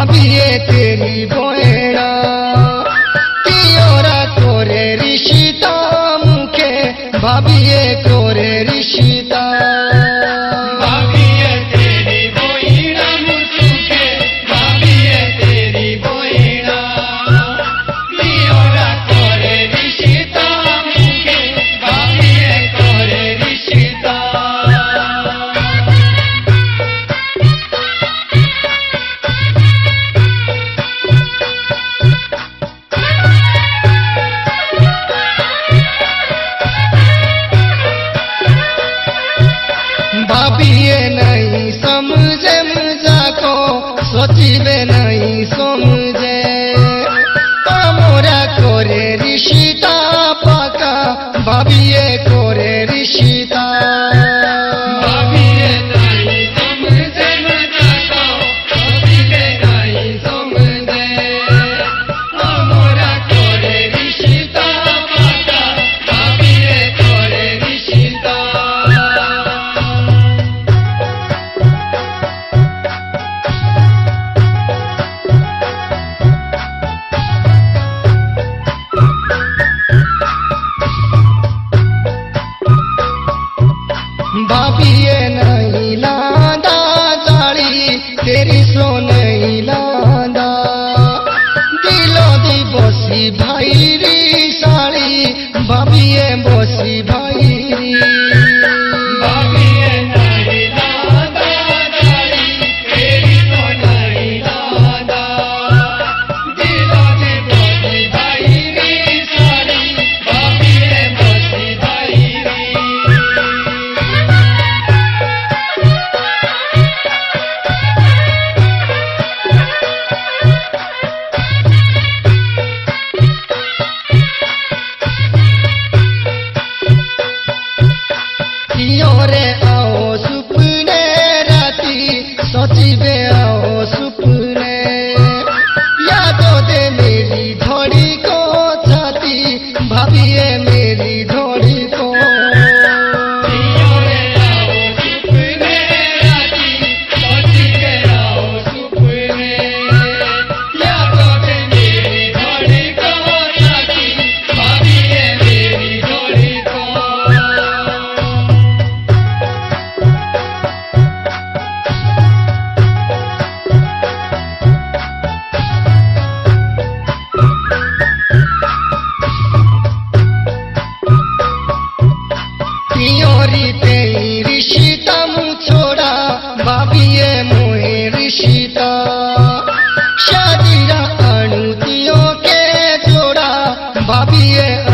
ভাবিয়ে নিব এরা কি করে ঋষিতা মুখে ভাবিয়ে হতিবে নাই সমঝে আমরা করে ঋষিতা পাকা ভাবিয়ে করে ঋষিতা बबिए बोसी भाई। viver. Papi, yeah.